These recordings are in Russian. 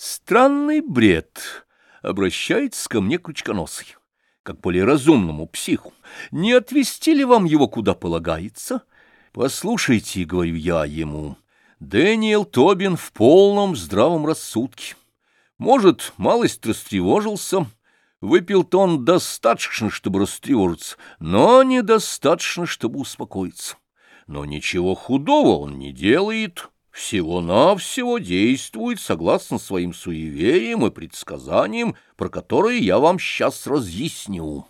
Странный бред обращается ко мне крючконосый, как более разумному психу. Не отвести ли вам его куда полагается? Послушайте, говорю я ему, Дэниел Тобин в полном здравом рассудке. Может, малость растревожился, выпил-то он достаточно, чтобы растревожиться, но недостаточно, чтобы успокоиться. Но ничего худого он не делает, всего-навсего действует согласно своим суевериям и предсказаниям, про которые я вам сейчас разъясню.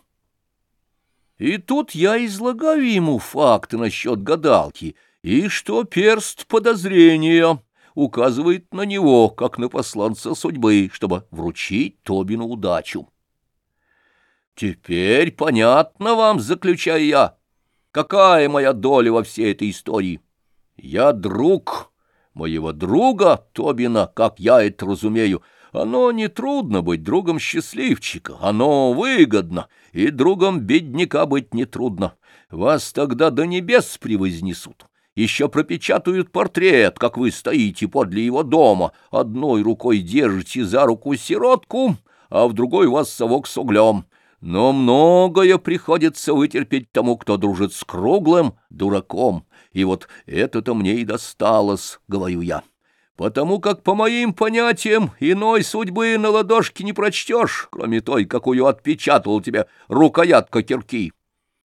И тут я излагаю ему факты насчет гадалки, и что перст подозрения указывает на него, как на посланца судьбы, чтобы вручить Тобину удачу. Теперь понятно вам, заключаю я, какая моя доля во всей этой истории. Я друг моего друга Тобина, как я это разумею, оно не трудно быть другом счастливчика, оно выгодно, и другом бедняка быть нетрудно. Вас тогда до небес превознесут. Еще пропечатают портрет, как вы стоите подле его дома, одной рукой держите за руку сиротку, а в другой вас совок с углем. Но многое приходится вытерпеть тому, кто дружит с круглым дураком. И вот это-то мне и досталось, говорю я. Потому как, по моим понятиям, иной судьбы на ладошке не прочтешь, кроме той, какую отпечатал тебе рукоятка кирки.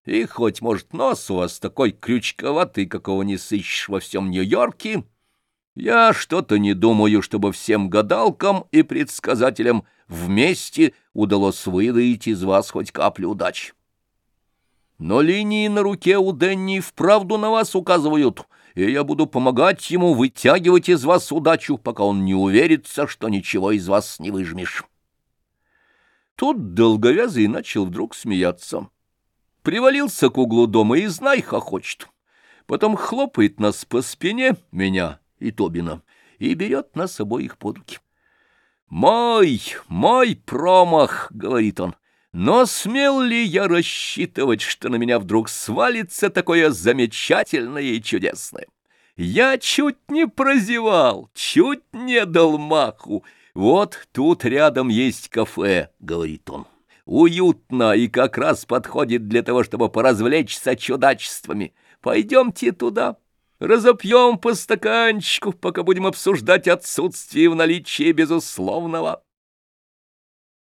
И хоть, может, нос у вас такой крючковатый, какого не сыщешь во всем Нью-Йорке, я что-то не думаю, чтобы всем гадалкам и предсказателям вместе удалось выдать из вас хоть каплю удачи. Но линии на руке у Дэнни вправду на вас указывают, и я буду помогать ему вытягивать из вас удачу, пока он не уверится, что ничего из вас не выжмешь. Тут долговязый начал вдруг смеяться. Привалился к углу дома и, знай, хохочет. Потом хлопает нас по спине, меня и Тобина, и берет нас обоих под руки. «Мой, мой промах!» — говорит он. Но смел ли я рассчитывать, что на меня вдруг свалится такое замечательное и чудесное? Я чуть не прозевал, чуть не дал маху. Вот тут рядом есть кафе, — говорит он. Уютно и как раз подходит для того, чтобы поразвлечься чудачествами. Пойдемте туда, разопьем по стаканчику, пока будем обсуждать отсутствие в наличии безусловного.